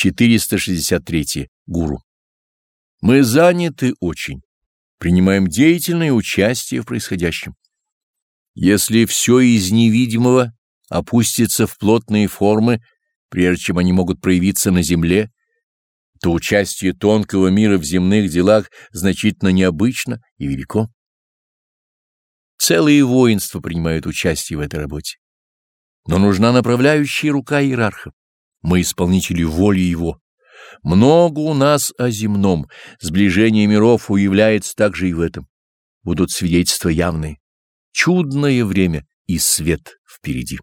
463. Гуру. Мы заняты очень, принимаем деятельное участие в происходящем. Если все из невидимого опустится в плотные формы, прежде чем они могут проявиться на земле, то участие тонкого мира в земных делах значительно необычно и велико. Целые воинства принимают участие в этой работе. Но нужна направляющая рука иерарха. Мы исполнители воли его. Много у нас о земном, сближение миров уявляется также и в этом. Будут свидетельства явные. Чудное время и свет впереди.